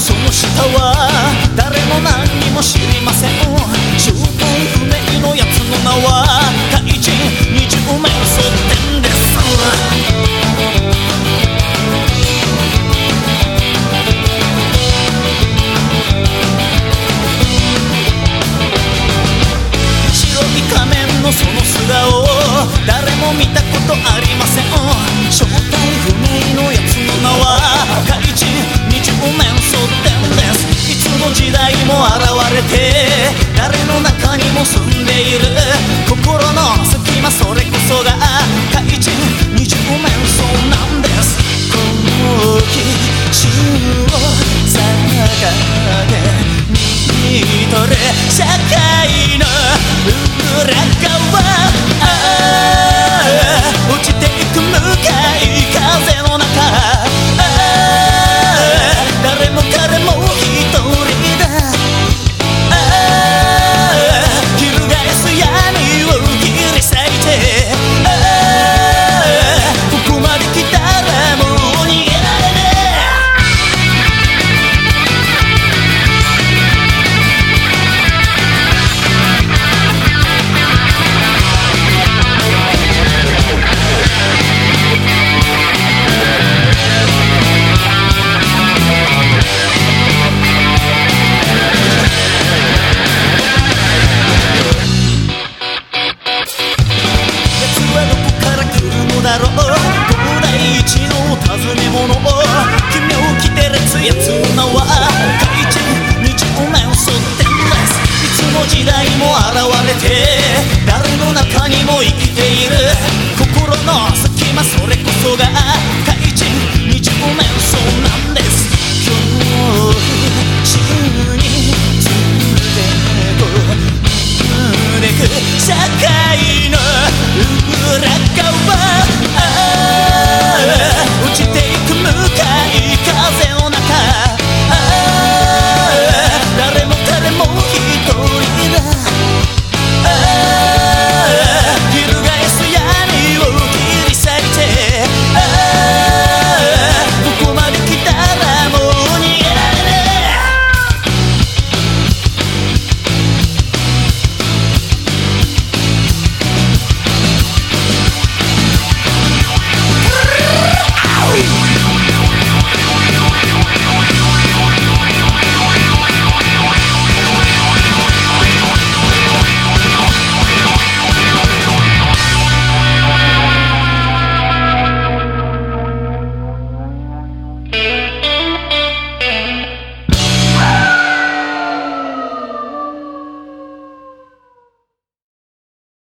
その下は誰も何にも知りません正体不明のやつの名は怪人20名争ってん。です白い仮面のその素顔。誰も見たことありません。正体も住んでいる سنة وقال